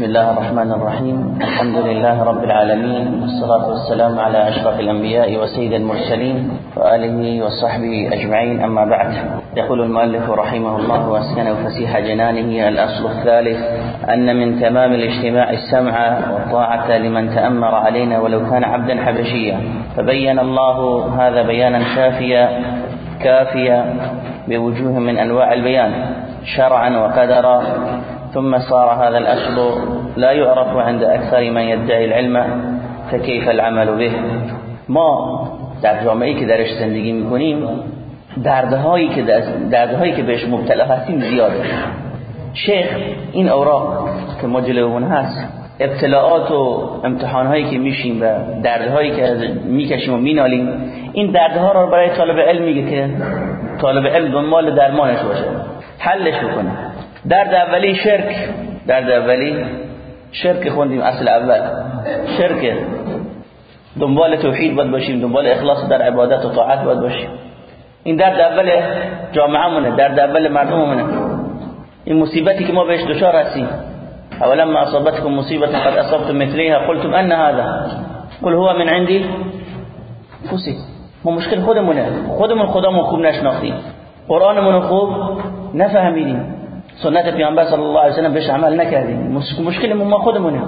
بسم الله الرحمن الرحيم. الحمد لله رب العالمين والصلاة والسلام على أشرف الأنبياء وسيد المرسلين وآله وصحبه أجمعين. أما بعد يقول المؤلف رحمه الله واسكنه فسيح جنانه الأصل الثالث أن من تمام الاجتماع السمع والطاعة لمن تأمر علينا ولو كان عبدا حبشيا. فبين الله هذا بيانا شافيا كافيا بوجوه من أنواع البيان شرعا وقدرا. ثم صار هذا الأصل لا يعرف عند أكثر من يدعي العلم فكيف العمل به. ما در جامعه که درش زندگی می‌کنیم دردهایی که دردهایی که بهش مبتلا هستیم زیاده. شیخ این اوراق که ما جلومون هست ابتلاعات و امتحانهایی که میشیم و دردهایی که می‌کشیم و مینالیم این دردها رو برای طالب علم میگه که طالب علم دنبال درمانش باشه حلش بکنه. درد اولی شرک. درد اولی شرک خوندیم اصل اول. شرک. دنبال توحید باید باشیم دنبال اخلاص در عبادت و طاعت باید باشیم. این درد اول جامعه مونه درد اول مردم مونه این مصیبتی که ما بهش دچار هستیم. ما اصابتكم مصیبت قد اصابتم مثلیها قلتم ان هذا. قل هو من عندي. فوسی ما مشکل خودمونه. خودمون خدامون خوب نشناختیم. قرآنمون خوب نفهمیدیم. سنت پیامبر صلی الله علیه و سلم بهش عمل نکردیم. مشکلمون ما خودمونه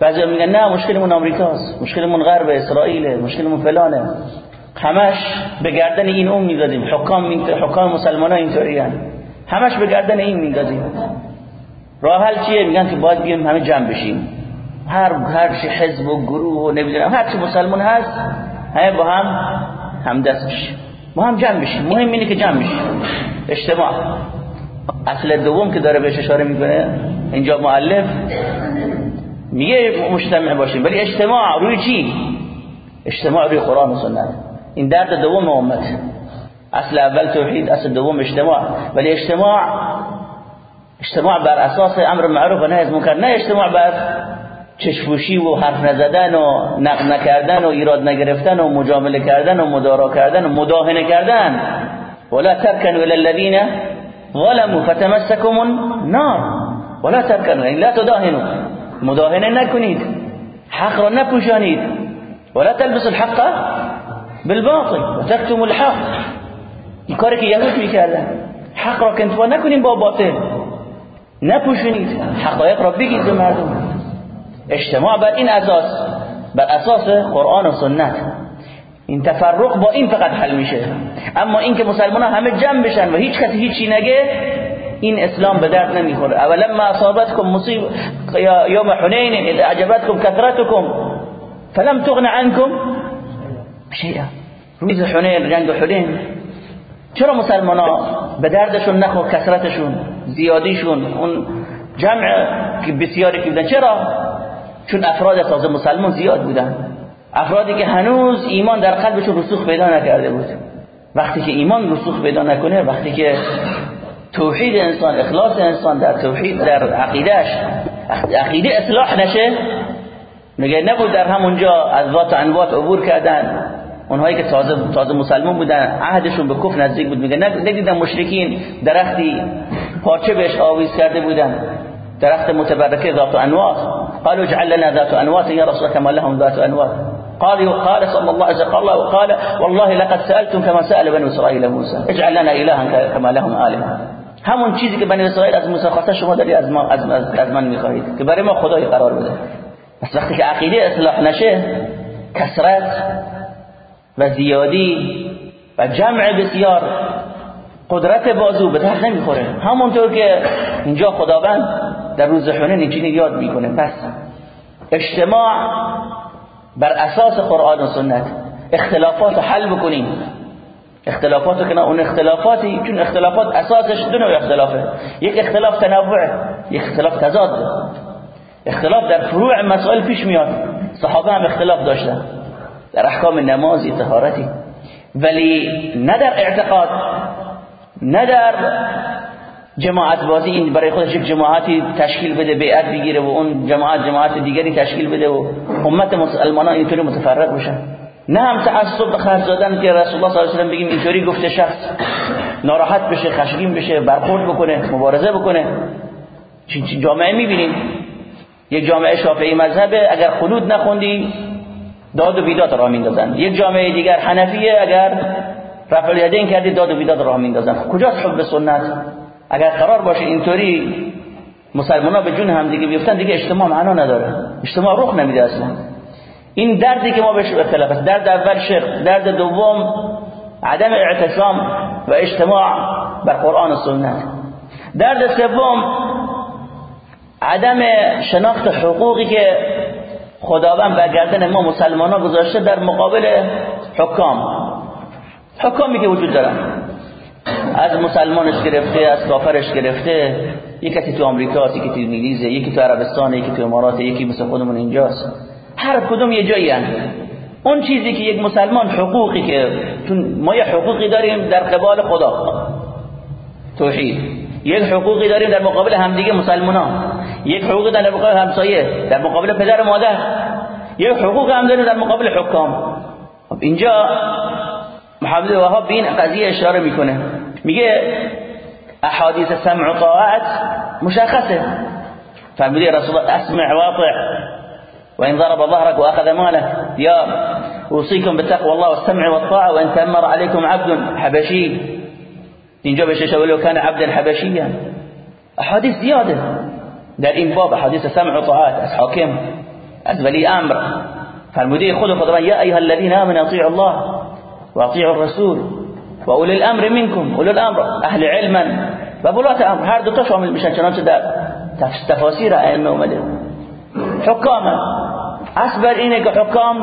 بعضی میگن نه مشکلمون آمریکاست. مشکلمون غرب اسرائیل مشکلمون فلانه. همش به گردن این اون می‌دادیم. حکام حکام مسلمانان اینطوری همش به گردن این می‌دادیم. راه حل چیه؟ میگن که باید بیایم همه جمع بشیم. هر هر حزب و گروه و نمی‌دونم. هر چی مسلمان هست همه با هم هم دست بشیم. با هم جمع بشیم. مهم اینه که جمع بشیم. اجتماع. اصل دوم که داره بهش اشاره می‌کنه اینجا مؤلف میگه مجتمع باشیم. ولی اجتماع روی چی؟ اجتماع روی قرآن و سنت. این درد دوم امت. اصل اول توحید اصل دوم اجتماع. ولی اجتماع اجتماع بر اساس امر معروف و نهی از منکر. نه اجتماع بر چشفوشی و حرف نزدن و نقد نکردن و ایراد نگرفتن و مجامله کردن و مدارا کردن و مداهنه کردن. ولا تركنوا الى الذين ظلموا فتمسكم النار. ولا تركنوا یعنی لا تداهنوا. مداهنة نکنید حق را نپوشانید ولا تلبسوا الحق بالباطل. وتكتموا الحق. این کاری که یهود حق را کنتوا نکنید با باطل. نپوشونید را بگید به مردم اجتماع بر این أساس. بر أساس قرآن و سنت این تفرق با این فقط حل میشه. اما اینکه مسلمان همه جمع بشن و هیچ کسی هیچی نگه این اسلام به درد نمی‌خوره. اولا ما اصابتكم مصیب یوم حنین اذا عجبتكم كثرتكم فلم تغن عنكم شیئا. روز حنین جنگ حنین. چرا مسلمان ها به دردشون نخور کثرتشون زیادیشون؟ اون جمع بسیاری که بودن. چرا؟ چون افراد تازه مسلمان زیاد بودن. افرادی که هنوز ایمان در قلبشون رسوخ پیدا نکرده بود. وقتی که ایمان رسوخ پیدا نکنه وقتی که توحید انسان اخلاص انسان در توحید در عقیدهش عقیده اصلاح نشه میگه نبود در همونجا از ذات انوات عبور کردن؟ اونهایی که تازه تازه مسلمان بودن عهدشون به کفر نزدیک بود. میگه ندیدن مشرکین درختی پارچه بهش آویز کرده بودن؟ درخت متبرکه ذات انوات. قالوا اجعل لنا ذات انوات يا رسول كما لهم ذات انوات. قال قال صلى الله عليه وسلم. قال والله لقد سألتم كما سأل بني اسرائيل موسى. اجعل لنا الها كما لهم آلهه همون چیزی که بنی اسرائیل از موسی خواسته شما داری از ما از, از من می‌خواهید. که برای ما خدای قرار بده. پس وقتی که عقیده اصلاح نشه کسرت و زیادی و جمع بسیار قدرت بازو به درد نمی‌خوره. همونطور که اینجا خداوند در روز حنین اینجوری یاد می‌کنه. پس اجتماع بر اساس قرآن و سنت. اختلافات حل بکنیم. اختلافات که نه اون اختلافاتی چون اختلافات اساسش دو نوع اختلافه. یک اختلاف تنوع یک اختلاف تضاد. اختلاف در فروع مسائل پیش میاد. صحابه هم اختلاف داشتن. در احکام نمازی طهارتی ولی نه در اعتقاد نه در جماعت بازی این برای خودش یک جماعتی تشکیل بده بیعت بگیره و اون جماعت جماعت دیگری تشکیل بده و امت مسلمانان اینطوری متفرق بشن. نه هم تعصب خرج دادن که رسول الله صلی الله علیه و بگیم اینطوری گفته شخص ناراحت بشه خشمگین بشه برخورد بکنه مبارزه بکنه. چین جامعه می‌بینیم. یک جامعه شافعی مذهبه اگر خلود نخوندی داد و بیداد راه میندازن یک جامعه دیگر حنفیه اگر رفع الیدین کردی داد و بیداد راه میندازن کجاست حب سنت؟ اگر قرار باشه اینطوری مسلمان ها به جون هم دیگه بیفتن دیگه اجتماع معنا نداره. اجتماع رخ نمیده اصلا. این دردی که ما بهش اختلاف است. درد اول شرک درد دوم عدم اعتصام و اجتماع بر قرآن و سنت. درد سوم عدم شناخت حقوقی که خداوند بر گردن ما مسلمان ها گذاشته در مقابل حکام. حکامی که وجود دارن. از مسلمانش گرفته از کافرش گرفته یکی کسی تو آمریکا یکی تو انگلیس یکی تو عربستان یکی تو امارات یکی مثل خودمون اینجاست. هر کدوم یه جایی هست اون چیزی که یک مسلمان حقوقی که ما یه حقوقی داریم در قبال خدا. توحید. یک حقوقی داریم در مقابل همدیگه مسلمانان یک حقوقی در مقابل همسایه در مقابل پدر و مادر. یک حقوق هم داریم در مقابل حکام. خب اینجا محمد وهاب به این قضیه اشاره می‌کنه. میگه احادیث سمع و طاعت مشخصه. فرموده رسول الله اسمع واطع. وإن ضرب ظهرك وأخذ مالك يا أوصيكم بتقوى الله والسمع والطاعة وإن تأمر عليكم عبد حبشي اینجا بشه ولو كان عبدا حبشيا احاديث زيادة در این باب احاديث سمع و طاعت از حاکم از ولی امر. فرموده خود خداوند یا ایها الذين امنوا اطيعوا الله. واطيعوا الرسول واولي الامر منكم اولي الامر اهل علما. و ولات امر هر دو تا شامل میشن چنانچه در تفاسیر ائمه اومده. حکام اصل بر اینه که حکام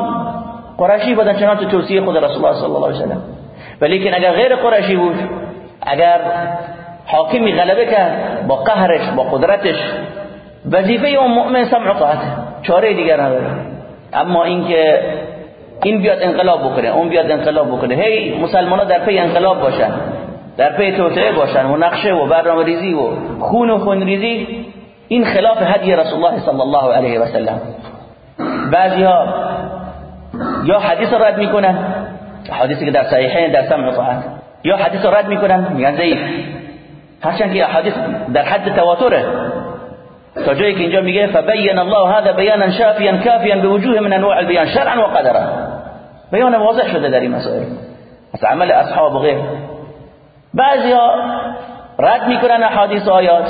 قرشی بودن چنانچه توصیه خود رسول الله صلی الله علیه و سلم ولیکن اگر غیر قرشی بود اگر حاکمی غلبه کرد با قهرش با قدرتش وظیفه اون مؤمن سمع طاعت چاره دیگر نداره. اما اینکه این بیاد انقلاب بکنه اون بیاد انقلاب بکنه. هی مسلمان ها در پی انقلاب باشن در پی توسعه باشن و نقشه و برنامه ریزی و خون و خون ریزی. این خلاف هدی رسول الله صلی الله علیه و سلم. بعضی ها یا حدیث رد می‌کنن حدیثی که در صحیحین در سمع طاعت یا حدیث رد می‌کنن میگن ضعیف. هرچند که حدیث در حد تواتره. تا جایی که اینجا میگه فبین الله هذا بیانا شافیا کافیا بوجوه من انواع البیان شرعا و قدرا. بیان واضح شده در این مسائل. از عمل اصحاب و غیر. بعضی ها رد می‌کنن احادیث آیات.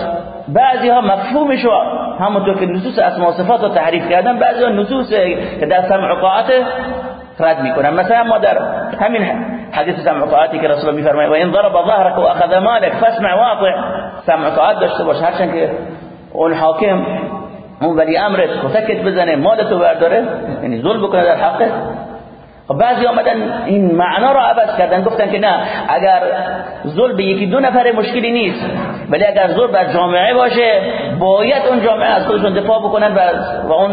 بعضی ها مفهومش همونطور که نصوص اسماء صفات رو تحریف کردن بعضی ها نصوص که در سمع قاعت رد می‌کنن. مثلا ما در همین حدیث سمع قاعتی که رسول الله میفرمایند و این ضرب ظهرك و اخذ مالك فاسمع واطع سمع قاعت داشته باش. هرچند که اون حاکم اون ولی امرت کتکت بزنه مالتو برداره یعنی ظلم بکنه در حقت خب بعضی آمدن این معنا رو عوض کردن گفتن که نه اگر ظلم به یکی دو نفر مشکلی نیست ولی اگر ظلم بر جامعه باشه باید اون جامعه از خودشون دفاع بکنن و اون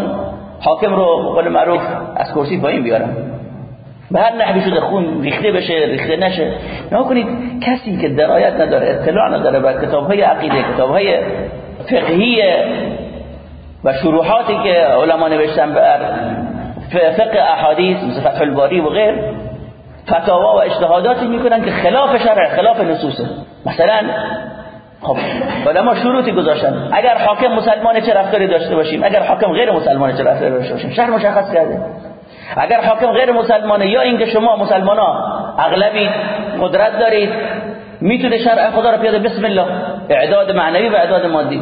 حاکم رو قول معروف از کرسی پایین بیارن. به هر نحوی شده خون ریخته بشه ریخته نشه. نه کنید کسی که درایت نداره اطلاع نداره بر کتاب های عقیده کتاب های فقهی و شروحاتی که علما نوشتن بر فقه احادیث مثل فتح الباری و غیر فتاوا و اجتهاداتی می‌کنن که خلاف شرع خلاف نصوصه. مثلا خب علما شروطی گذاشتن. اگر حاکم مسلمان چه رفتاری داشته باشیم؟ اگر حاکم غیر مسلمان چه رفتاری داشته باشیم؟ شهر مشخص کرده. اگر حاکم غیر مسلمانه یا اینکه شما مسلمان ها اغلبی قدرت دارید می‌تونه شرع خدا رو پیاده بسم الله. اعداد معنوی و اعداد مادی.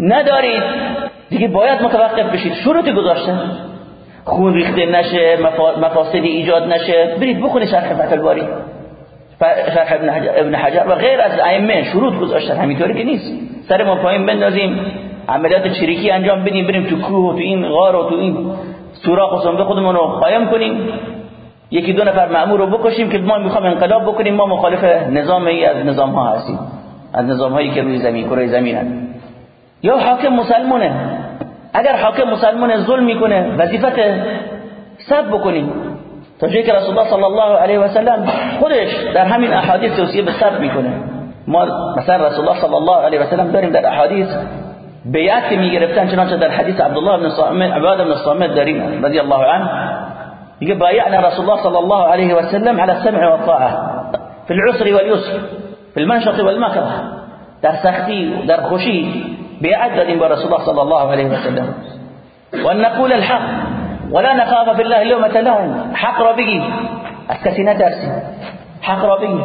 ندارید دیگه باید متوقف بشید. شروطی گذاشتن. خون ریخته نشه مفاسدی ایجاد نشه. برید بخونید شرح فتح الباری شرح ابن حجر, ابن و غیر از ائمه شروط گذاشتن همینطوری که نیست. سر ما پایین بندازیم. عملیات چریکی انجام بدیم بریم تو کوه و تو این غار و تو این سوراخ و صنبه خودمون رو قایم کنیم. یکی دو نفر مأمور رو بکشیم که ما می‌خوام انقلاب بکنیم. ما مخالف نظام ای از نظام ها هستیم. از نظام هایی که روی زمین کره زمین هست. یا حاکم مسلمونه اگر حاکم مسلمان ظلم می‌کنه وظیفت سب بکنیم تا جایی که رسول الله صلی الله علیه و سلم خودش در همین احادیث توصیه به سب می‌کنه. ما مثلا رسول الله صلی الله علیه و سلم داریم در احادیث بیعت که می‌گرفتن چنانچه در حدیث عبدالله بن صامت عباد بن صامت داریم رضی الله عنه. میگه بایعنا رسول الله صلی الله علیه و سلم على السمع والطاعه في العسر واليسر في المنشط والمكره در سختی در خوشی بیعت دادیم با رسول الله صلی الله علیه و سلم و نقول الحق ولا نخاف في الله لومة لهم. حق از کسی نترسی حق بگی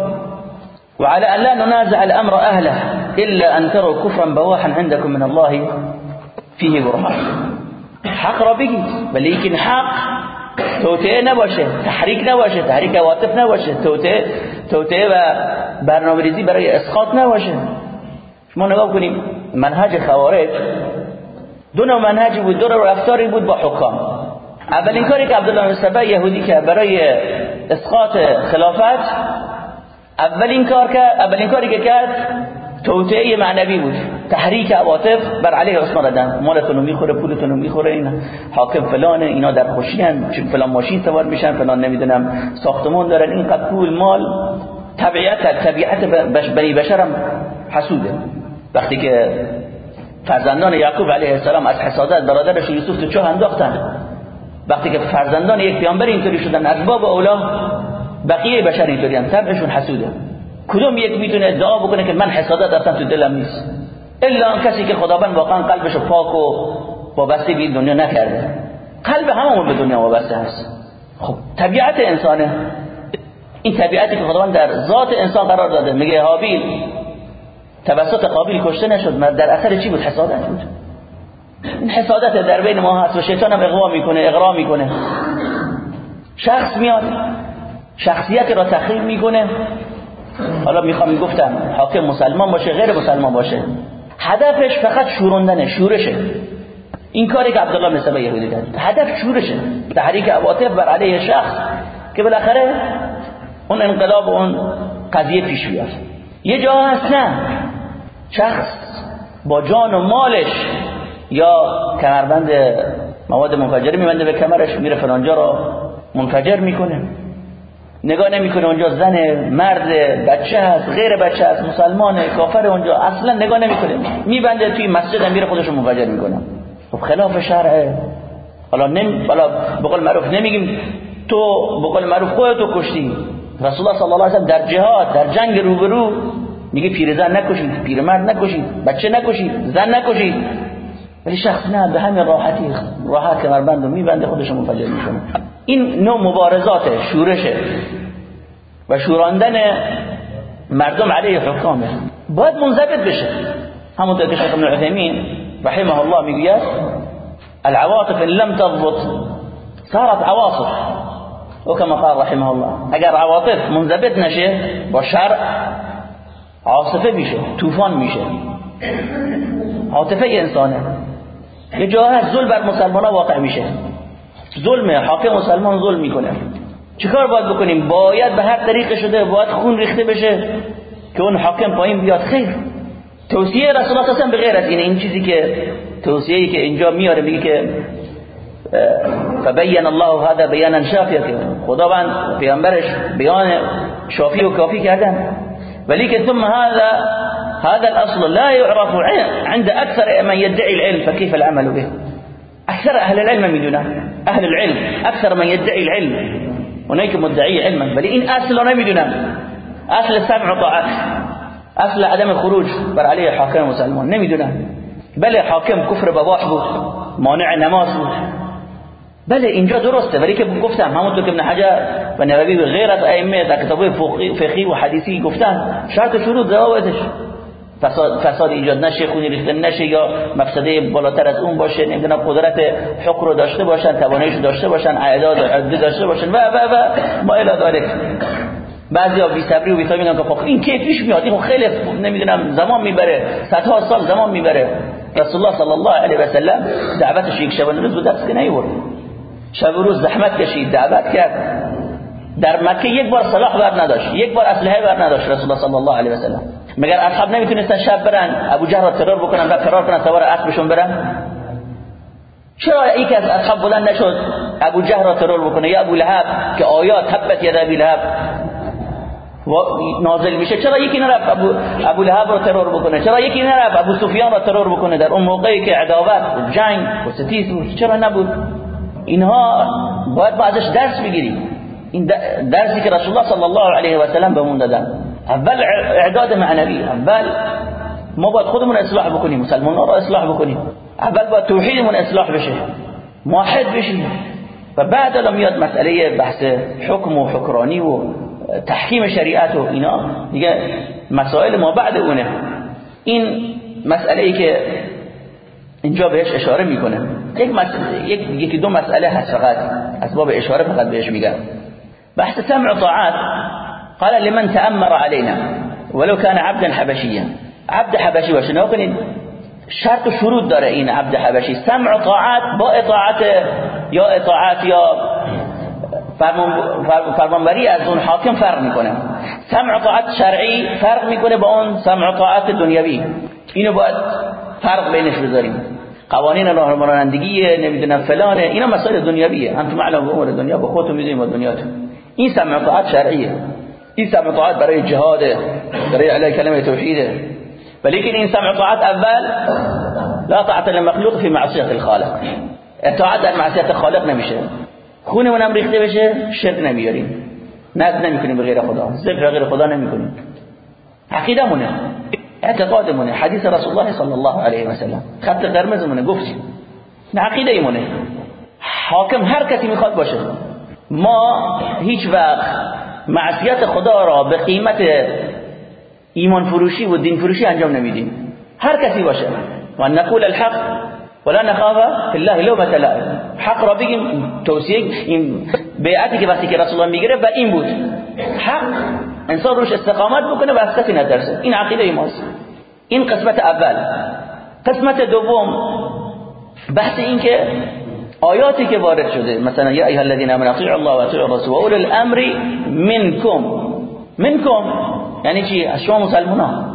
وعلى أن لا ننازع الأمر أهله إلا أن تروا كفرا بواحا عندكم من الله فيه برهان. حق بگی ولی حق توطئه نباشه تحریک نباشه تحریک عواطف نباشه توطئه توطئه و برنامه‌ریزی برای اسقاط نباشه شما نگاه کنیم منهج خوارج دو نوع منهجی بود دو رفتاری بود با حکام. اولین کاری که عبدالله بن سبا یهودی که برای اسقاط خلافت اولین کار که اولین کاری که کرد توطئه معنوی بود تحریک عواطف بر علیه عثمان دادن رو می‌خوره پولتون رو می‌خوره این حاکم فلانه اینا در خوشی هن فلان ماشین سوار میشن فلان نمی‌دونم ساختمون دارن. این قد پول مال طبیعت طبیعت بنی بشرم حسوده. وقتی که فرزندان یعقوب علیه السلام از حسادت برادرش یوسف تو چاه انداختن وقتی که فرزندان یک پیامبر اینطوری شدن از باب اولا بقیه بشر اینطوری هم طبعشون حسوده. کدوم یک می‌تونه ادعا بکنه که من حسادت اصلا تو دلم نیست؟ الا کسی که خداوند واقعا قلبش پاک و وابسته به دنیا نکرده. قلب هممون به دنیا وابسته هست. خب طبیعت انسانه. این طبیعتی که خداوند در ذات انسان قرار داده میگه هابیل توسط قابیل کشته نشد. در اثر چی بود؟ حسادت بود. این حسادت در بین ما هست و شیطان هم اغوا می‌کنه اغرا می‌کنه. شخص میاد شخصیت را تخریب می‌کنه. حالا می‌خوام می‌گفتم حاکم مسلمان باشه غیر مسلمان باشه. هدفش فقط شوروندنه شورشه. این کاری که عبدالله مثل یهودی کرد. هدف شورشه. تحریک عواطف بر علیه شخص که بالاخره اون انقلاب و اون قضیه پیش بیاد. یه جا هست نه. شخص با جان و مالش یا کمربند مواد منفجره میبنده به کمرش میره فلانجا را منفجر می‌کنه. نگاه نمی‌کنه اونجا زن مرد بچه هست غیر بچه هست مسلمان کافر اونجا. اصلا نگاه نمی‌کنه. میبنده توی مسجد میره خودشو منفجر می‌کنه. خب خلاف شرعه حالا نم حالا بقول معروف نمیگیم تو بقول معروف خودتو کشتی. رسول الله صلی الله علیه و در جهاد در جنگ روبرو میگه پیرزن نکشید پیرمرد نکشید بچه نکشید زن نکشید. ولی شخص نه به همین راحتی راحت کمربند رو میبنده خودش منفجر می‌کنه. این نوع مبارزات شورشه و شوراندن مردم علیه حکامه. باید منضبط بشه. همونطور که شیخ ابن عثیمین رحمه الله می‌گوید العواطف ان لم تضبط صارت عواصف وكما قال رحمه الله اگر عواطف منضبط نشه با شرع عاصفه میشه طوفان میشه. عاطفه انسانه. یه جاها ظلم بر مسلمان ها واقع میشه. ظلمه حاکم مسلمان ظلم می‌کنه. چیکار باید بکنیم؟ باید به هر طریق شده باید خون ریخته بشه که اون حاکم پایین بیاد. خیر. توصیه رسول الله صلی به غیر از این این چیزی که توصیه‌ای که اینجا میاره میگه که فبین الله هذا بیانا شافیا خداوند پیامبرش بیان شافی و کافی کردن. ولكن ثم هذا هذا الأصل لا يعرف عند أكثر من يدعي العلم فكيف العمل به؟ أكثر أهل العلم من دونه أهل العلم أكثر من يدعي العلم. هناك مدعي علما بل إن أصل نمدنا أصل السمع وطاعة أصل عدم الخروج بر عليه حاكم وسلمان دونه بل حاكم كفر بواح مانع نماز. بله اینجا درسته ولی که گفتم همونطور که ابن حجر و نووی و غیر از ائمه در کتاب فقهی و حدیثی گفتن شرط شروط ضوابطش. فساد, فساد ایجاد نشه خونی ریخته نشه یا مفسده بالاتر از اون باشه نمی‌دونم قدرت حق رو داشته باشن تواناییش داشته باشن اعداد و عده داشته باشن و و و ما الی ذلک. بعضیا بی صبری و بی میگن که خب این کی پیش میاد این خیلی نمی‌دونم زمان می‌بره صدها سال زمان می‌بره. رسول الله صلی الله علیه و سلم دعوتش یک شب روز دست که نیورد. شب و روز زحمت کشید دعوت کرد. در مکه یک بار سلاح بر نداشت یک بار اسلحه بر نداشت رسول الله صلی الله علیه و سلم. مگر اصحاب نمی‌تونستن شب برن ابو جهل را ترور بکنن و فرار کنن سوار اسبشون برن؟ چرا یکی از اصحاب بلند نشد ابو جهل را ترور بکنه؟ یا ابو لهب که آیات تبت ید ابی لهب؟ نازل میشه. چرا یکی نرفت ابو, ابو لهب را ترور بکنه؟ چرا یکی نرفت ابو سفیان را ترور بکنه؟ در اون موقعی که عداوت جنگ و ستیز چرا نبود؟ اینها باید با ازش درس بگیریم. این درسی که رسول الله صلی الله علیه و سلم بهمون دادن. اول اعداد معنوی. اول ما باید خودمون اصلاح بکنیم مسلمان را اصلاح بکنیم. اول باید توحیدمون اصلاح بشه. موحد بشیم. و بعد الان میاد مسئله بحث حکم و حکرانی و تحکیم شریعت و اینا. دیگه مسائل ما بعد اونه. این مسئله ای که اینجا بهش اشاره می‌کنه. یک مسئله یک یکی دو مسئله هست فقط. اسباب اشاره فقط بهش میگم. بحث سمع طاعات. قال لمن تأمر علينا. ولو كان عبدا حبشيا. عبد حبشی باشه. نه کنید. شرط و شروط داره این عبد حبشی سمع طاعت با اطاعت یا اطاعت یا فرمانبری از اون حاکم فرق می‌کنه. سمع طاعت شرعی فرق می‌کنه با اون سمع طاعت دنیوی اینو باید فرق بینش بذاریم. قوانین رانندگی نمی‌دونم فلانه اینا مسائل دنیویه انتم معلوم به امور دنیا با خودتون می‌دونید و دنیاتون. این سمع طاعت شرعیه. این سمع طاعت برای جهاد برای علی کلمه توحیده. ولیکن این سمع طاعت اول لا طاعت للمخلوق في معصیت الخالق. اطاعت در معصیت خالق نمیشه. خونمون هم ریخته بشه شرک نمیاریم. نذر نمی‌کنیم به غیر خدا. ذکر غیر خدا نمی‌کنیم. عقیدمونه اعتقادمونه حدیث رسول الله صلی الله علیه و سلم. خط قرمزمونه گفتیم عقیده ایمونه حاکم هر کسی می‌خواد باشه. ما هیچ وقت معصیت خدا را به قیمت ایمان فروشی و دین فروشی انجام نمیدیم. هر کسی باشه. و نقول الحق ولا نخاف الله لومة لائم حق را بگیم توصیه این بیعتی که وقتی که رسول الله می‌گیره و این بود. حق انسان روش استقامت بکنه و از کسی نترسه. این عقیده ماست. این قسمت اول. قسمت دوم. بحث این که آیاتی که وارد شده مثلا یا ایها الذين امنوا اطیعوا الله و اطیعوا الرسول اول الامر منکم. منکم یعنی چی؟ از شما مسلمان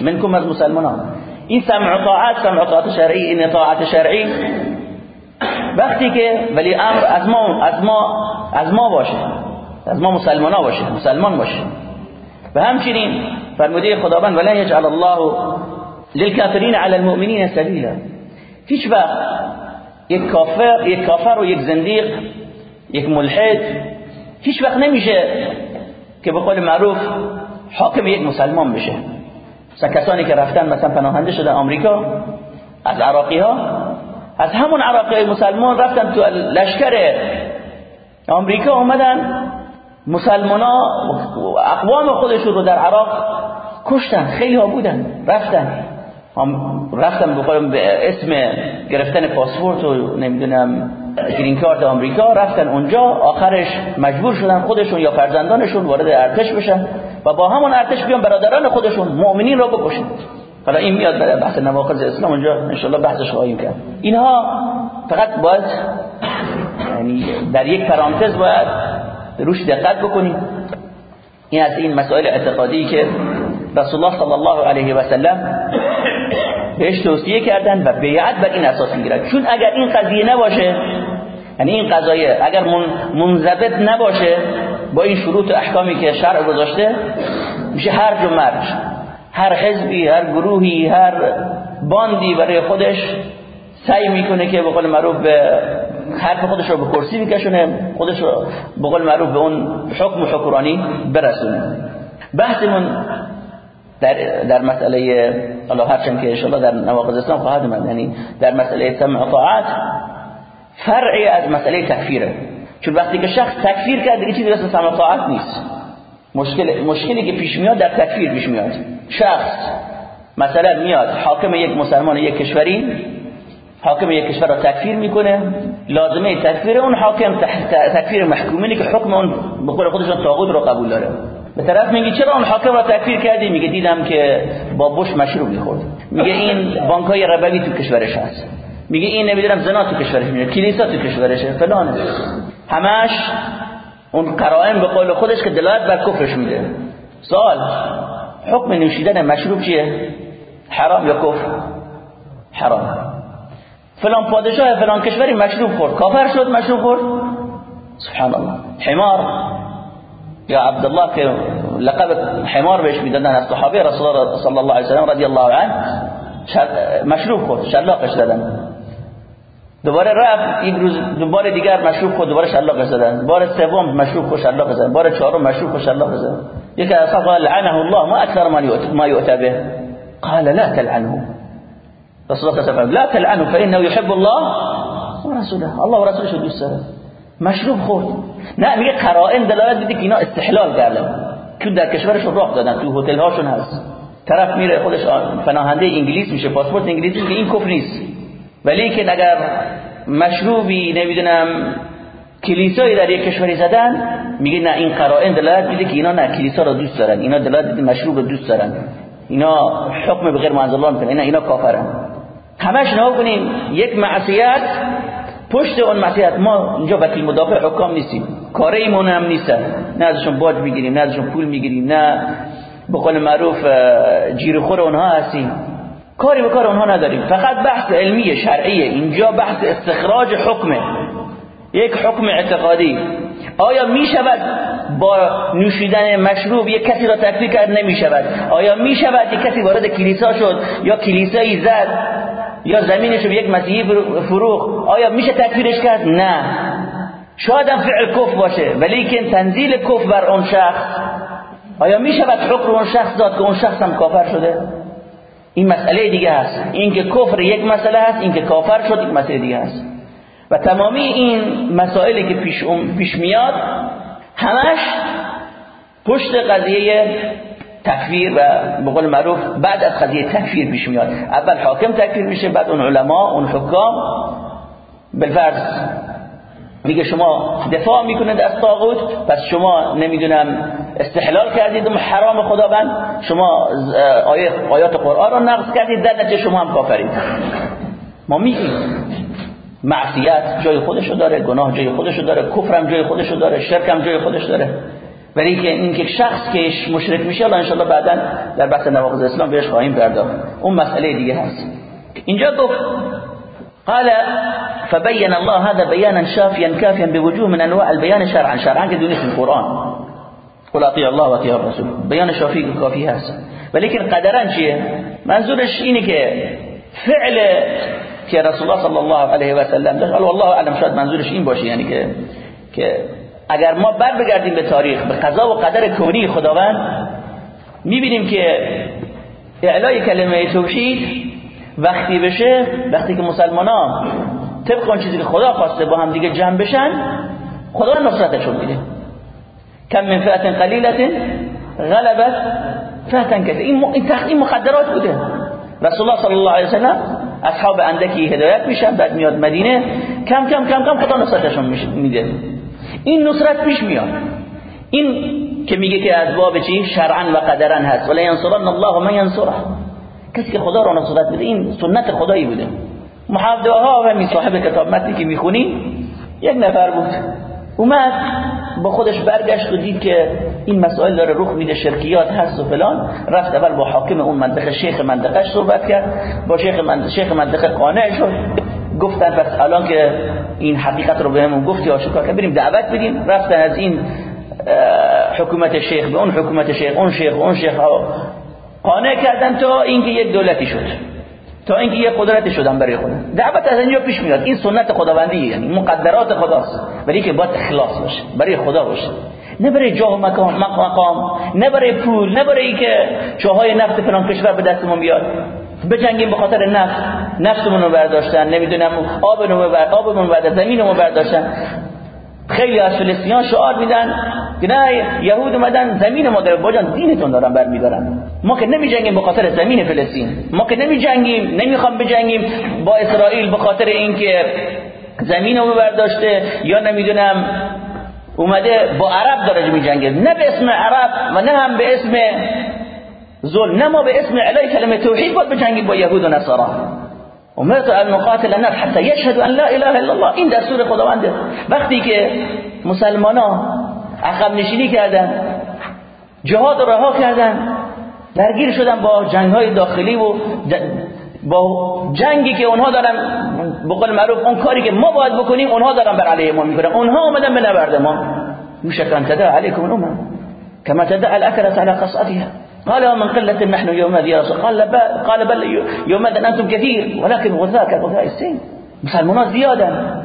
منکم از مسلمان این سمع طاعت سمع طاعت شرعی این طاعت شرعی. وقتی که ولی امر از ما از ما از ما باشه. از ما مسلمان باشه مسلمان باشه و همچنین فرموده خداوند ولا یجعل الله للكافرین علی المؤمنین سبیلا. هیچ وقت یک کافر یک کافر و یک زندیق یک ملحد هیچ وقت نمیشه که به قول معروف حاکم یک مسلمان بشه. مثلا کسانی که رفتن مثلا پناهنده شدن آمریکا از عراقی ها از همون عراقی مسلمان رفتن تو لشکر آمریکا اومدن مسلمان ها اقوام خودشون رو در عراق کشتن خیلی ها بودن رفتن. رفتن به اسم گرفتن پاسپورت و نمی‌دونم گرین کارت آمریکا رفتن اونجا. آخرش مجبور شدن خودشون یا فرزندانشون وارد ارتش بشن و با همون ارتش بیان برادران خودشون مؤمنین را بکشن. حالا این میاد در بحث نواقض اسلام اونجا انشالله بحثش خواهیم کرد. اینها فقط باید یعنی در یک پرانتز باید روش دقت بکنیم. این از این مسائل اعتقادی که رسول الله صلی الله علیه و سلم بهش توصیه کردن و بیعت بر این اساس می‌گیرن. چون اگر این قضیه نباشه یعنی این قضایه اگر منضبط نباشه با این شروط و احکامی که شرع گذاشته میشه هر و مرج هر حزبی هر گروهی هر باندی برای خودش سعی می‌کنه که به قول معروف به حرف خودش رو به کرسی میکشونه خودش رو به قول معروف به اون حکم و حکرانی برسونه. بحثمون در در مسئله الله هرچند که ان در نواقض اسلام خواهد اومد یعنی در مسئله سمع طاعت فرعی از مسئله تکفیره. چون وقتی که شخص تکفیر کرد دیگه چیزی سمع طاعت نیست. مشکل مشکلی که پیش میاد در تکفیر پیش میاد. شخص مثلا میاد حاکم یک مسلمان یک کشوری حاکم یک کشور را تکفیر می‌کنه لازمه تکفیر اون حاکم تکفیر محکومینی که حکم اون به قول خودشون طاغوت رو قبول داره. به طرف میگه چرا اون حاکم را تکفیر کردی؟ میگه دیدم که با بوش مشروب می‌خورد. میگه این بانک های ربوی تو کشورش هست. میگه این نمی‌دونم زنا تو کشورش میگه کلیسا تو کشورشه فلانه. همش اون قرائن به قول خودش که دلالت بر کفرش میده. سوال حکم نوشیدن مشروب چیه؟ حرام یا کفر؟ حرام. فلان پادشاه فلان کشوری مشروب خورد. کافر شد مشروب خورد. سبحان الله حمار. یا عبدالله که لقب حمار بهش می‌دادن از صحابه رسول الله صلی الله علیه وسلم رضی الله عنه مشروب خورد شلاقش دادن. دوباره رفت یک روز دوباره دیگر مشروب خود دوباره شلاق زدن بار سوم مشروب خود شلاق زدن بار چهارم مشروب خود شلاق زدن یک اصحاب قال لعنه الله ما اکثر ما یؤتى به قال لا تلعنه. رسول الله صلی الله علیه و لا تلعنه فانه يحب الله و رسوله الله و رسولش دوست داره مشروب خورد نه میگه قرائن دلالت میده که اینا استحلال کردن که در کشورشون راه دادن تو هتل هاشون هست طرف میره خودش پناهنده انگلیس میشه پاسپورت انگلیسی که این کفر نیست ولی که اگر مشروبی نمی‌دونم کلیسایی در یک کشوری زدن میگه نه این قرائن دلالت میده که اینا نه کلیسا رو دوست دارن اینا دلالت میده مشروب رو دوست دارن اینا حکم به غیر منزل الله می‌کنن اینا اینا کافرن همش نها کنیم. یک معصیت پشت اون معصیت. ما اینجا وکیل مدافع حکام نیستیم. کاره ایمون هم نیستن. نه ازشون باج می‌گیریم نه ازشون پول می‌گیریم نه به قول معروف جیرخور اونها هستیم. کاری به کار اونها نداریم. فقط بحث علمی شرعیه اینجا بحث استخراج حکمه یک حکم اعتقادی. آیا می شود با نوشیدن مشروب یک کسی را تکفیر کرد؟ نمی شود آیا می شود یک کسی وارد کلیسا شد یا کلیسایی زد؟ یا زمینش رو یک مسیحی فروخ آیا میشه تکفیرش کرد؟ نه. شاید هم فعل کف باشه ولی که تنزیل کف بر اون شخص. آیا می شود حکم اون شخص داد که اون شخص هم کافر شده؟ این مسئله دیگه هست. این که کفر یک مسئله هست این که کافر شد یک مسئله دیگه هست. و تمامی این مسائلی که پیش, پیش میاد همش پشت قضیه تکفیر و به قول معروف بعد از قضیه تکفیر پیش میاد. اول حاکم تکفیر میشه بعد اون علما اون حکام. بالفرض میگه شما دفاع می‌کنید از طاغوت پس شما نمی‌دونم استحلال کردید حرام خداوند. شما آیات, آیات قرآن رو نقض کردید در نتیجه شما هم کافرید. ما میگیم معصیت جای خودشو داره گناه جای خودشو داره کفرم جای خودشو داره شرکم جای خودش داره. ولی که این که شخص که مشرک میشه الله انشالله بعدا در بحث نواقض اسلام بهش خواهیم پرداخت. اون مسئله دیگه هست. اینجا گفت قال فبين الله هذا بيانا شافيا كافيا بوجوه من انواع البيان شرعا. شرعا که دونیش القرآن قل اطیع الله و الرسول. بیان شافی کافی هست. قدرا چیه؟ منظورش اینه که فعل که رسول الله صلی الله علیه و سلم داشت الله اعلم. شاید منظورش این باشه یعنی که که اگر ما بر بگردیم به تاریخ به قضا و قدر کونی خداوند می‌بینیم که اعلای کلمه توحید وقتی بشه وقتی که مسلمان ها طبق اون چیزی که خدا خواسته با هم دیگه جمع بشن خدا نصرتشون میده. کم من فئت قلیلت غلبت فئتا کثیر این این مقدرات بوده. رسول الله صلی الله علیه و سلم اصحاب اندکی هدایت میشن بعد میاد مدینه کم کم کم کم خدا نصرتشون میده. این نصرت پیش میاد. این که میگه که از باب چی؟ شرعا و قدرا هست. ولا ینصرن الله من ینصره. کسی که خدا رو نصرت بده این سنت خدایی بوده. محاوده ها و می صاحب کتاب متنی که می‌خونی یک نفر بود. اومد با خودش برگشت و دید که این مسائل داره رخ میده شرکیات هست و فلان. رفت اول با حاکم اون منطقه شیخ منطقهش صحبت کرد. با شیخ منطقه, شیخ منطقه قانع شد. گفتن پس الان که این حقیقت رو بهمون گفتی آشکار که بریم دعوت بدیم. رفتن از این حکومت شیخ به اون حکومت شیخ اون شیخ اون شیخ. ها قانع کردن تا اینکه یک دولتی شد. تا اینکه یک قدرت شدن برای خود دعوت از اینجا پیش میاد. این سنت خداوندی یعنی مقدرات خداست. برای که باید اخلاص باشه. برای خدا باشه. نه برای جاه و مقام, نه برای پول نه برای که چاهای نفت فلان کشور به دستمون بیاد. بجنگیم به خاطر نفت نفتمون رو برداشتن نمی‌دونم آبمون رو آبمون برداشتن زمینمون برداشتن. خیلی از فلسطینیان شعار میدن که نه یهود اومدن زمین ما در باجان دینتون دارن برمیدارن. ما که نمی جنگیم به خاطر زمین فلسطین. ما که نمی جنگیم نمی‌خوام بجنگیم با اسرائیل به خاطر اینکه زمین رو برداشته یا نمی‌دونم اومده با عرب داره می جنگه نه به اسم عرب و نه هم به اسم ظلم. نه ما به اسم علای کلمه توحید باید بجنگیم با یهود و نصارا. امرت ان مقاتل الناس حتى يشهد ان لا اله الا الله. این دستور خداونده. وقتی که مسلمانا عقب نشینی کردن جهاد رها کردن درگیر شدن با جنگ های داخلی و با جنگی که اونها دارن به قول معروف اون کاری که ما باید بکنیم اونها دارن بر علیه ما می‌کنن. اونها اومدن به نبرد ما. مشکن تدا علیکم الامم. كما تدعى الاكله على قصعتها قال ومن قلة نحن يومئذ يا رسول قال بل قال بل يومئذ انتم كثير ولكن غثاء كغثاء السيل مسلمان زیادن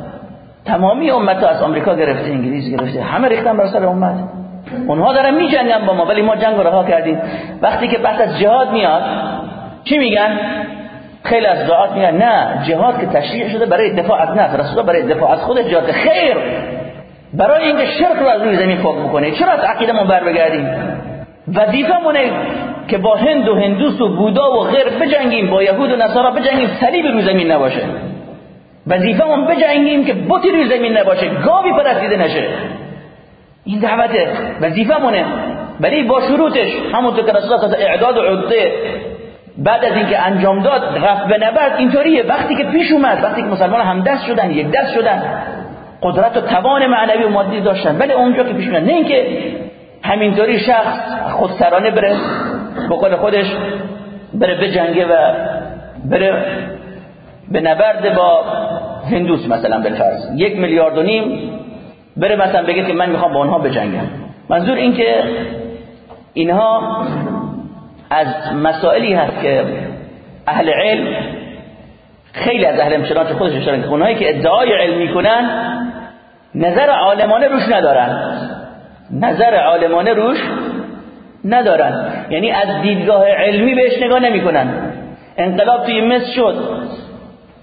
تمامی امت از آمریکا گرفته انگلیس گرفته همه ریختن بر سر امت. اونها دارن میجنگن با ما ولی ما جنگ رها کردیم. وقتی که بحث از جهاد میاد چی میگن؟ خیلی از دعات میگن نه جهاد که تشریع شده برای دفاع از نفس رسول برای دفاع از خود جهاد خیر. برای اینکه شرک رو از روی زمین پاک بکنه. چرا از عقیدمون بر بگردیم وظیفمونه که با هند و هندوس و بودا و غیر بجنگیم با یهود و نصارا بجنگیم صلیب روی زمین نباشه. وظیفمون بجنگیم که بوتی روی زمین نباشه گاوی پرستیده نشه. این دعوته. وظیفمونه ولی با شروطش همونطور که رسول اعداد و عده بعد از اینکه انجام داد رفت به نبرد. اینطوریه. وقتی که پیش اومد وقتی که مسلمان هم دست شدن یک دست شدن قدرت و توان معنوی و مادی داشتن. ولی اونجا که پیش اومد نه اینکه همینطوری شخص خودسرانه بره به قول خودش بره به جنگه و بره به نبرد با هندوس مثلا بالفرض یک میلیارد و نیم بره مثلا بگه که من می‌خوام با اونها بجنگم. منظور این که اینها از مسائلی هست که اهل علم خیلی از اهل که خودش اشاره اونهایی که ادعای علم می‌کنن نظر عالمانه روش ندارن. نظر عالمانه روش ندارن. یعنی از دیدگاه علمی بهش نگاه نمی‌کنن. انقلاب توی مصر شد.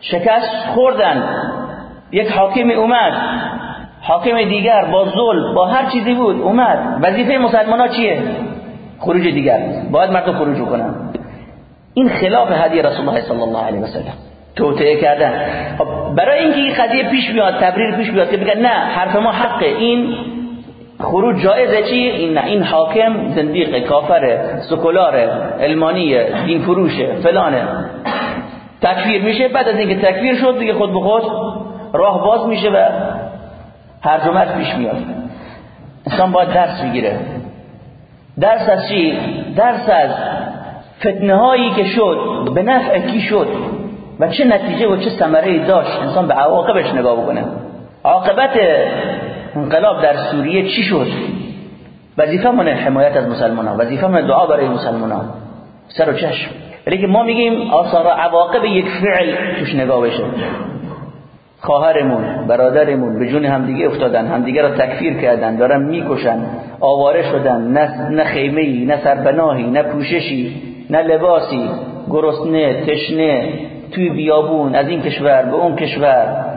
شکست خوردن. یک حاکم اومد. حاکم دیگر با ظلم با هر چیزی بود اومد. وظیفه مسلمان ها چیه؟ خروج دیگر. باید مردم خروج کنن. این خلاف هدی رسول الله صلی الله علیه و سلم. کردن. خب برای اینکه این قضیه پیش میاد تبریر پیش میاد که بگن نه حرف ما حقه. این خروج جایزه چی؟ این این حاکم زندیق کافر سکولار علمانی دین فروشه فلانه تکفیر میشه. بعد از اینکه تکفیر شد دیگه خود به خود راه باز میشه و هر پیش میاد. انسان باید درس بگیره. درس از چی؟ درس از فتنه هایی که شد به نفع کی شد و چه نتیجه و چه ثمره داشت. انسان به عواقبش نگاه بکنه. عاقبت انقلاب در سوریه چی شد؟ وظیفه من حمایت از مسلمان ها وظیفه من دعا برای مسلمان ها سر و چشم. ولی که ما میگیم آثار عواقب یک فعل توش نگاه بشه. خواهرمون برادرمون به جون همدیگه افتادن همدیگه را تکفیر کردن دارن می‌کشن آواره شدن نه نه خیمه نه سرپناهی نه پوششی نه لباسی گرسنه تشنه توی بیابون از این کشور به اون کشور.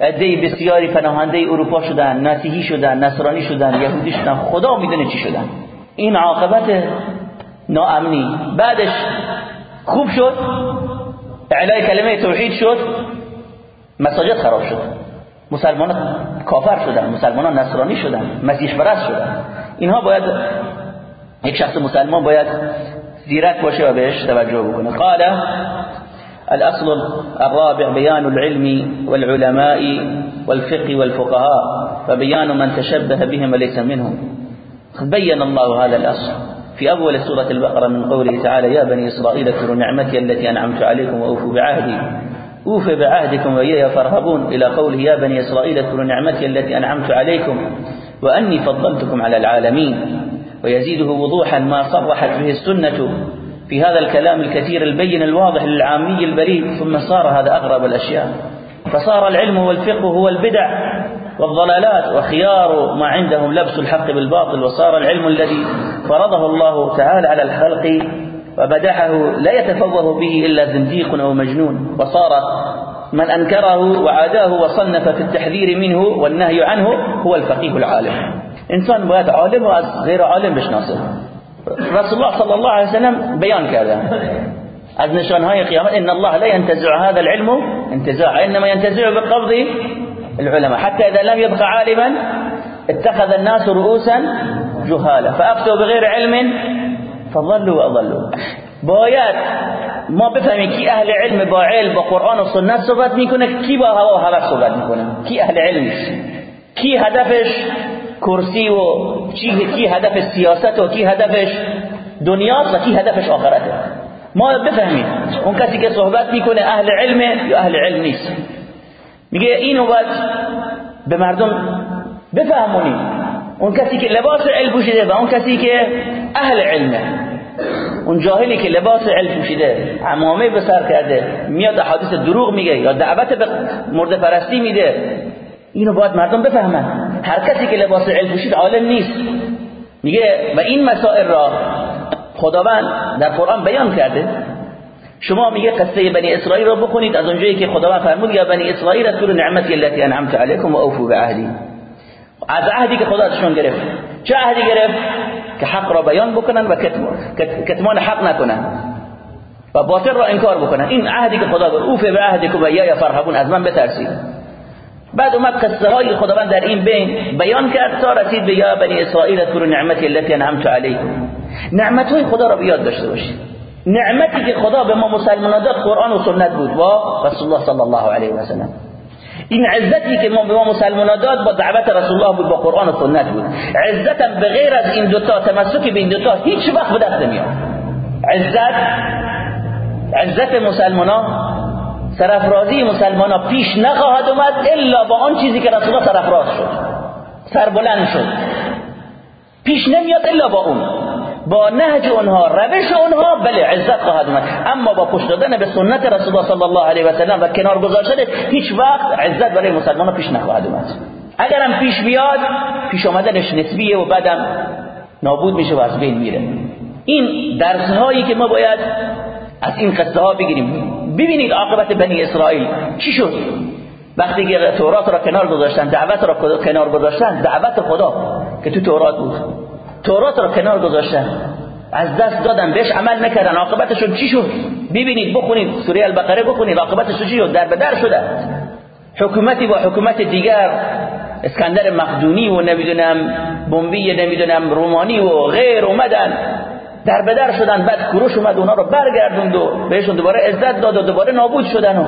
عده بسیاری پناهنده اروپا شدن مسیحی شدن نصرانی شدن یهودی شدن. خدا می‌دونه چی شدن. این عاقبت ناامنی. بعدش خوب شد. اعلای کلمه توحید شد. مساجد خراب شد. مسلمان کافر شدن مسلمان نصرانی شدن مسیح پرست شدن. اینها باید یک شخص مسلمان باید زیرک باشه و بهش توجه بکنه. قال الأصل الرابع بيان العلم والعلماء والفقه والفقهاء فبيان من تشبه بهم وليس منهم. بين الله هذا الأصل. في أول سورة البقرة من قوله تعالى يا بني إسرائيل اذكروا نعمتي التي أنعمت عليكم وأوفوا بعهدي. أوف بعهدكم وإياي فارهبون إلى قوله يا بني إسرائيل اذكروا نعمتي التي أنعمت عليكم وأني فضلتكم على العالمين. ويزيده وضوحا ما صرحت به السنة. في هذا الكلام الكثير البين الواضح للعامي البريء ثم صار هذا أغرب الأشياء. فصار العلم والفقه هو البدع والضلالات وخيار ما عندهم لبس الحق بالباطل وصار العلم الذي فرضه الله تعالى على الخلق ومدحه لا يتفوه به إلا زنديق أو مجنون. وصار من أنكره وعاداه وصنف في التحذير منه والنهي عنه هو الفقيه العالم. إنسان باید عالم و غير عالم بشناسه رسول الله صلى الله عليه وسلم بيان كذا. از نشانهای قيامة إن الله لا ينتزع هذا العلم انتزاع إنما ينتزع بقبض العلماء. حتى إذا لم يبقى عالما اتخذ الناس رؤوسا جهالا. فأفتوا بغير علم فضلوا و اضلوا باید ما بفهمیم کی أهل علم با علم با قرآن و سنت صحبت میکنه کی با هوا و هوس صحبت میکنه کی أهل علم؟ کی هدفش کرسی و چی کی هدف سیاست و کی هدفش دنیاست و کی هدفش آخرته. ما بفهمیم. اون کسی که صحبت می‌کنه اهل علمه یا اهل علم نیست. میگه اینو باید به مردم بفهمونیم اون کسی که لباس علم پوشیده و اون کسی که اهل علمه. اون جاهلی که لباس علم پوشیده عمامه به سر کرده میاد حادث دروغ میگه یا دعوت به مرد پرستی میده. اینو باید مردم بفهمن. هر کسی که لباس علم پوشید عالم نیست. میگه و این مسائل را خداوند در قرآن بیان کرده. شما میگه قصه بنی اسرائیل رو بخونید از اونجایی که خداوند فرمود یا بنی اسرائیل اذكروا نعمتی التي انعمت علیکم و اوفوا بعهدی. از عهدی که خدا ازشون گرفت. چه عهدی گرفت؟ که حق را بیان بکنن و کتمان حق نکنن. و باطل را انکار بکنن. این عهدی که خدا گفت اوف به عهدکم و یا فرحبون از من بترسید. بعد اومد قصه های خداوند در این بین بیان کرد تا رسید به یا بنی اسرائیل اذكروا نعمتی التي انعمت علیکم. نعمت های خدا را بیاد داشته باشید. نعمتی که خدا به ما مسلمان داد قرآن و سنت بود. با رسول الله صلی الله علیه و سلم. این عزتی که ما به ما مسلمان داد با دعوت رسول الله بود با قرآن و سنت بود. عزتم به غیر از این دوتا تمسک به این دوتا هیچ وقت به دست نمیاد. عزت عزت مسلمان سرفرازی مسلمان پیش نخواهد اومد الا با آن چیزی که رسول الله سرفراز شد. سربلند شد. پیش نمیاد الا با اون. با نهج اونها روش اونها بله عزت خواهد اومد. اما با پشت دادن به سنت رسول الله صلی الله علیه و سلم و کنار گذاشتن هیچ وقت عزت برای مسلمان پیش نخواهد اومد. اگرم پیش بیاد پیش آمدنش نسبیه و بعدم نابود میشه و از بین میره. این درس هایی که ما باید از این قصه ها بگیریم. ببینید عاقبت بنی اسرائیل چی شد؟ وقتی که تورات را کنار گذاشتن دعوت را کنار گذاشتن دعوت خدا که تو تورات بود. تورات را کنار گذاشتن. از دست دادن بهش عمل نکردن. عاقبتشون چی شد؟ ببینید بخونید. سوره البقره بخونید. عاقبتش چی شد؟ در بدر شده. حکومتی با حکومت دیگر اسکندر مقدونی و نمی‌دونم بومبی نمی‌دونم رومانی و غیر اومدن. در بدر شدن بعد کروش اومد اونا رو برگردوند و بهشون دوباره عزت داد و دوباره نابود شدن و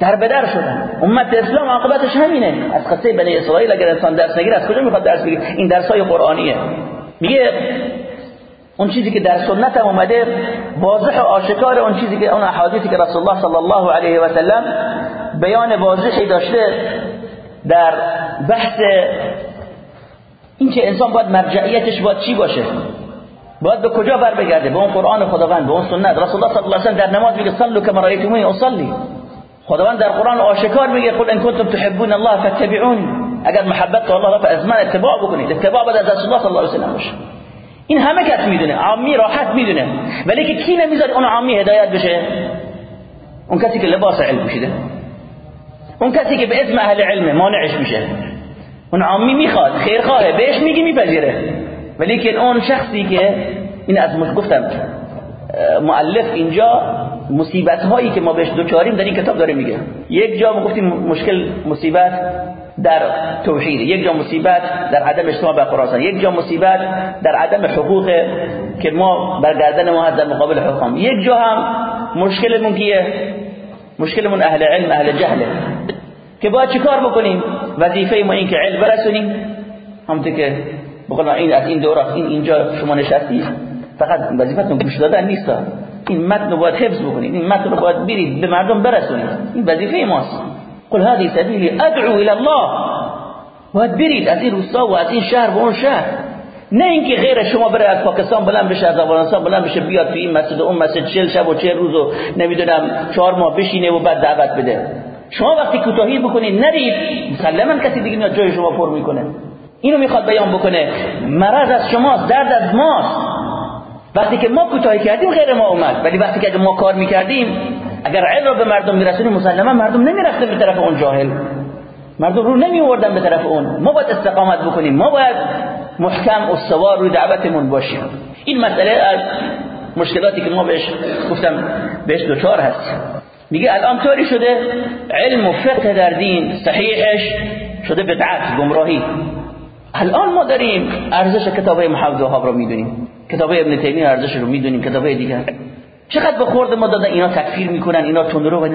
در بدر شدن. امت اسلام عاقبتش همینه. از قصه بنی اسرائیل اگر انسان درس نگیره از کجا می‌خواد درس بگیره؟ این درس های قرآنیه. میگه اون چیزی که در سنت هم اومده واضح و آشکار اون چیزی که اون احادیثی که رسول الله صلی الله علیه و سلم بیان واضحی داشته در بحث اینکه انسان باید مرجعیتش باید چی باشه. باید به کجا بر بگرده به اون قرآن خداوند به اون سنت. رسول الله صلی الله علیه و در نماز میگه صلوا کما رأیتمونی اصلی خداوند در قرآن آشکار میگه قل ان کنتم تحبون الله فاتبعونی. اگر محبت الله را از من اتباع بکنید اتباع بعد از رسول الله صلی الله علیه و باشه. این همه کس می‌دونه عامی راحت می‌دونه. ولی که کی نمی‌ذاره اون عامی هدایت بشه؟ اون کسی که لباس علم پوشیده. اون کسی که به اسم اهل علم مانعش میشه. اون عامی می‌خواد خیرخواهه بهش میگی میپذیره. ولی که اون شخصی که این از گفتم مؤلف اینجا مصیبت هایی که ما بهش دوچاریم در این کتاب داره میگه. یک جا ما گفتیم مشکل مصیبت در توحید یک جا مصیبت در عدم اجتماع به خراسان یک جا مصیبت در عدم حقوق که ما برگردن ما در مقابل حکام. یک جا هم مشکلمون کیه؟ مشکلمون اهل علم اهل جهله که باید چیکار بکنیم؟ وظیفه ما این که علم برسونیم. همونطور که بقول این از این دوره این اینجا شما نشستی؟ فقط وظیفتون گوش دادن نیست. این متن رو باید حفظ بکنید. این متن رو باید برید به مردم برسونید. این وظیفه ماست. قل هذه سبیلی ادعو الى الله. باید برید از این روستا و از این شهر و اون شهر. نه اینکه غیر شما بره از پاکستان بلند بشه از افغانستان بلند بشه بیاد تو این مسجد اون مسجد چل شب و چه روز و نمی‌دونم چهار ماه بشینه و بعد دعوت بده. شما وقتی کوتاهی بکنید نرید. مسلما کسی دیگه میاد جای شما پر می‌کنه. اینو می‌خواد بیان بکنه. مرض از شماست درد از ماست. وقتی که ما کوتاهی کردیم غیر ما اومد. ولی وقتی که ما کار می‌کردیم اگر علم به مردم میرسونیم مسلما مردم نمی‌رفتن به طرف اون جاهل. مردم رو نمی آوردن به طرف اون. ما باید استقامت بکنیم. ما باید محکم استوار روی دعوتمون باشیم. این مسئله از مشکلاتی که ما بهش گفتم بهش دوچار هست. میگه الان طوری شده علم و فقه در دین صحیحش شده بدعت گمراهی. الان ما داریم ارزش کتاب محمد رو می‌دونیم. کتاب ابن تیمیه ارزش رو می‌دونیم کتاب دیگر. چقدر به خورد ما دادن اینا تکفیر می‌کنن اینا تندرو و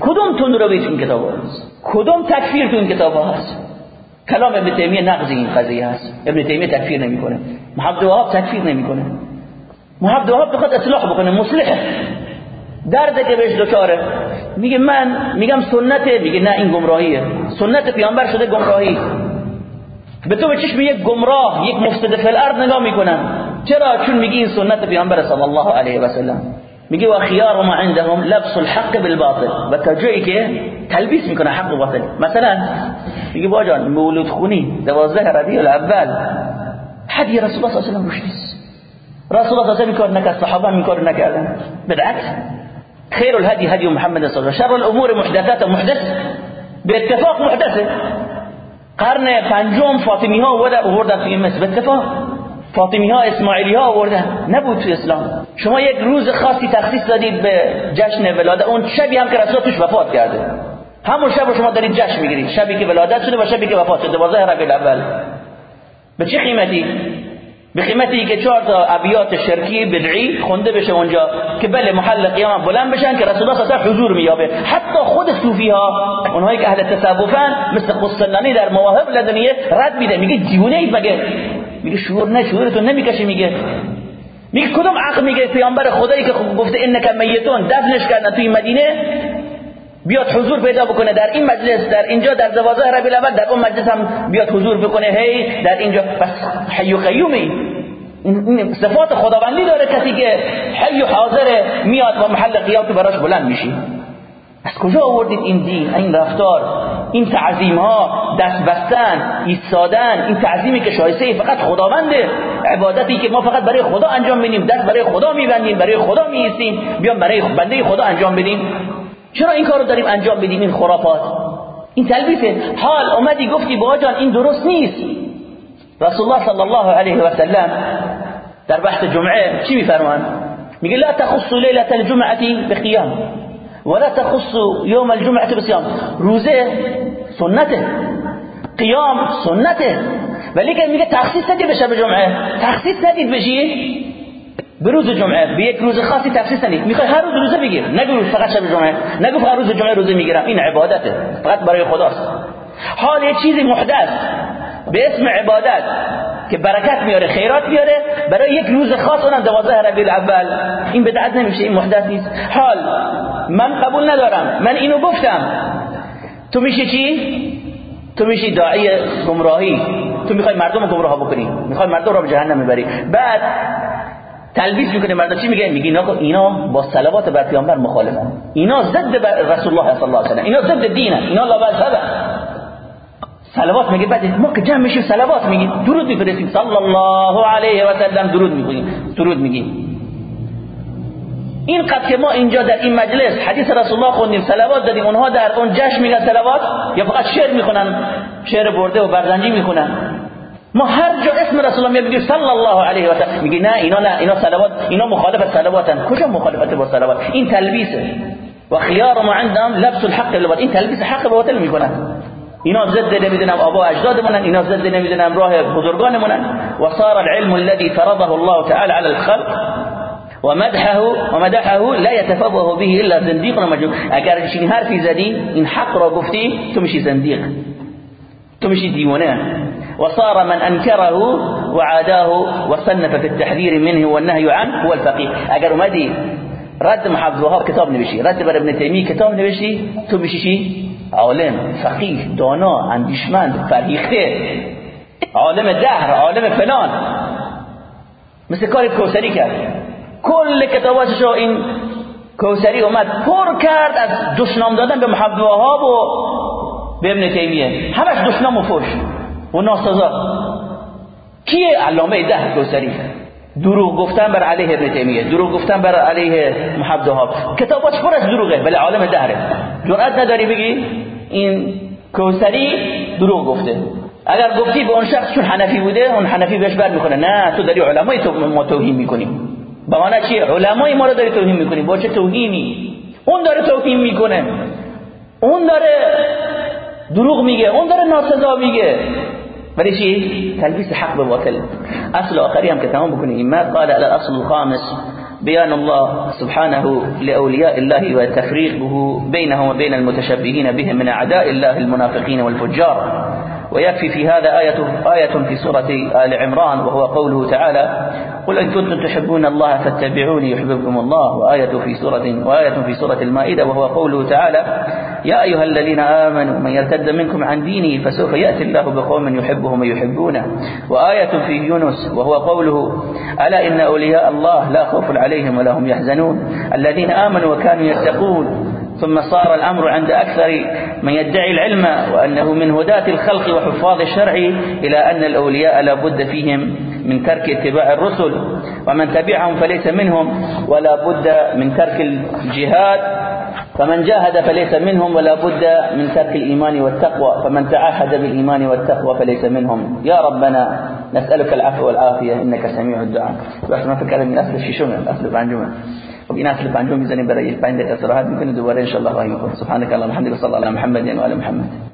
کدوم تندرو به این کتاب هست؟ کدوم تکفیر تو این کتاب هست؟ کلام ابن تیمیه نقض این قضیه هست. ابن تیمیه تکفیر نمی‌کنه. محمد تکفیر نمی‌کنه. محمد وهاب بخواد اصلاح بکنه مصلحه. درد که بهش دچاره میگه من میگم سنته میگه نه این گمراهیه. سنت پیامبر شده گمراهی. به تو به چشم یک گمراه یک مفسد فی الأرض نگاه میکنن چرا؟ چون میگی این سنت پیامبر صلی الله علیه و سلم. میگه و خیار ما عندهم لبس الحق بالباطل. و تا جایی که تلبیس میکنه حق و باطل. مثلا میگه با جان مولود خونی دوازده ربیع الأول. حدی رسول الله صلی الله علیه و روش نیست رسول الله صلی الله سلم نکرد صحابه میکار نکردن. بالعکس خیر الهدی هدی محمد صلی الله علیه و شر الأمور محدثات محدث. به اتفاق محدثه. قرن پنجم فاطمی ها آوردن توی مصر. به اتفاق فاطمی ها اسماعیلی ها آوردن نبود تو اسلام. شما یک روز خاصی تخصیص دادید به جشن ولادت. اون شبی هم که رسول توش وفات کرده. همون شب شما دارید جشن می‌گیرید. شبی که ولادت شده و شبی که وفات شده. 12 ربیع الاول. به چه قیمتی؟ به قیمتی که چهار تا ابیات شرکی بدعی خونده بشه اونجا که بله محل قیام بلند بشن که رسول الله صلی حضور میابه حتی خود صوفی ها اونهایی که اهل تصوفن مثل قسطلانی در مواهب لدنیه رد میده. میگه دیونه اید مگه؟ میگه شعور نه شعورتون نمی‌کشه میگه. میگه کدوم عقل میگه؟ پیامبر خدایی که گفته انک میتون. دفنش کردن توی مدینه. بیاد حضور پیدا بکنه. در این مجلس در اینجا در دوازده ربیع الاول در اون مجلس هم بیاد حضور بکنه. هی در اینجا. پس حی و قیومی. صفات خداوندی داره کسی که حی و حاضر میاد و محل قیام براش بلند میشی. از کجا آوردید این دین این رفتار؟ این تعظیم ها دست بستن ایستادن این تعظیمی که شایسته فقط خداونده. عبادتی که ما فقط برای خدا انجام بدیم دست برای خدا میبندیم برای خدا میایستیم. بیام برای بنده خدا انجام بدیم. چرا این کارو داریم انجام بدیم این خرافات؟ این تلبیسه. حال اومدی گفتی با جان این درست نیست. رسول الله صلی الله علیه و سلم در بحث جمعه چی میفرمان؟ میگه لا تخص ليله الجمعه بقيام ولا تخص يوم الجمعه بصيام روزه سنته. قیام سنته. ولی که میگه تخصیص ندید به شب جمعه. تخصیص ندید بشی به روز جمعه به یک روز خاصی تخصیص ندید. می‌خوای هر روز روزه بگیر. نگو فقط شب جمعه نگو فقط روز جمعه روزه می‌گیرم. این عبادته. فقط برای خداست. حال یه چیزی محدث. به اسم عبادت که برکت میاره خیرات میاره برای یک روز خاص اونم دوازده ربیع الاول. این بدعت نمیشه این محدث نیست. حال من قبول ندارم. من اینو گفتم. تو میشه چی؟ تو میشی داعی گمراهی. تو می‌خوای مردم گمراه بکنی. می‌خوای مردم رو به جهنم ببری. بعد تلبیس می‌کنه مردم. چی میگه میگه اینا اینا با صلوات بر پیامبر مخالفن. اینا ضد رسول الله صلی الله علیه و سلم اینا ضد دینن. اینا لا مذهبن صلوات میگه. بعد ما که جمع میشیم صلوات میگیم. درود میفرستیم. صلی الله علیه و سلم درود میگیم. درود میگیم. این قد که ما اینجا در این مجلس حدیث رسول الله خوندیم صلوات دادیم اونها در اون جشن میگن صلوات. یا فقط شعر می‌خونن. شعر برده و برزنجی می‌خونن. ما هر جا اسم رسول الله میگیم صلی الله علیه و سلم. میگی نه اینا نه اینا صلوات اینا مخالفت صلواتن. کجا مخالفت با صلوات؟ این تلبیسه. و خیار ما عندهم لبس الحق للباطل این تلبیس حق باطل می‌کنن. اینا ضد نمی‌دونم آبا اجدادمونن اینا ضد نمی‌دونم راه بزرگانمونن و صار العلم الذي فرضه الله تعالى على الخلق. ومدحه ومدحه لا يتفوه به الا زنديق ومجنون اگر چنین حرفی زدی این حق را گفتی تو میشی زندیق. تو میشی دیوانه. وصار من أنكره وعاداه وصنف في التحذير منه والنهي عنه هو الفقيه. اگر اومدی رد محمد وهاب کتاب نوشی رد بر ابن تیمیه کتاب نوشی تو میشی عالم فقیه دانا اندیشمند فرهیخته عالم دهر عالم فلان. مثل کار کوسری کرد. کل کتاباتشو این کوسری اومد پر کرد از دشنام دادن به محمد وهاب و به ابن تیمیه. همش دشنام و فش و ناسزا کیه علامه ده کوسری دروغ گفتن بر علیه ابن تیمیه دروغ گفتن بر علیه محمد وهاب کتاباش پر از دروغه بله عالم دهره. جرأت نداری بگی؟ این کوسری دروغ گفته. اگر گفتی به اون شخص چون حنفی بوده اون حنفی بهش بر می‌کنه. نه تو داری علمای تو ما توهین می‌کنی با معنی چی؟ علمای ما رو داری توهین می‌کنی با چه توهینی؟ اون داره توهین می‌کنه. اون داره دروغ میگه. اون داره ناسزا میگه. ولی چی تلبیس حق به باطل أصل آخری هم که تمام بکنیم ما قال الأصل الخامس بيان الله سبحانه لأولياء الله وتفريقه بينهم وبين المتشبهين بهم من أعداء الله المنافقين والفجار. ويكفي في هذا آية, آية في سورة آل عمران وهو قوله تعالى قل إن كنتم تحبون الله فاتبعوني يحببكم الله. وآية في سورة وآية في سورة المائدة وهو قوله تعالى يا أيها الذين آمنوا من يرتد منكم عن دينه فسوف يأتي الله بقوم يحبهم ويحبونه. وآية في يونس وهو قوله ألا إن أولياء الله لا خوف عليهم ولا هم يحزنون. الذين آمنوا وكانوا يتقون. ثم صار الأمر عند أكثر من يدعي العلم وأنه من هداة الخلق وحفاظ الشرع إلى أن الأولياء لا بد فيهم من ترك اتباع الرسل ومن تبعهم فليس منهم ولا بد من ترك الجهاد فمن جاهد فليس منهم ولا بد من ترك الإيمان والتقوى فمن تعهد بالإيمان والتقوى فليس منهم. يا ربنا نسألك العفو والعافية إنك سميع الدعاء. بس ما فكر من أصل الشيشون أصل بانجومة خب این اصل پنجم میزنیم برای 5 دقیقه استراحت میکنیم دوباره إن شاء الله راهی میکنیم سبحانك اللهم وبحمدك صلی الله علی محمد و علی محمد.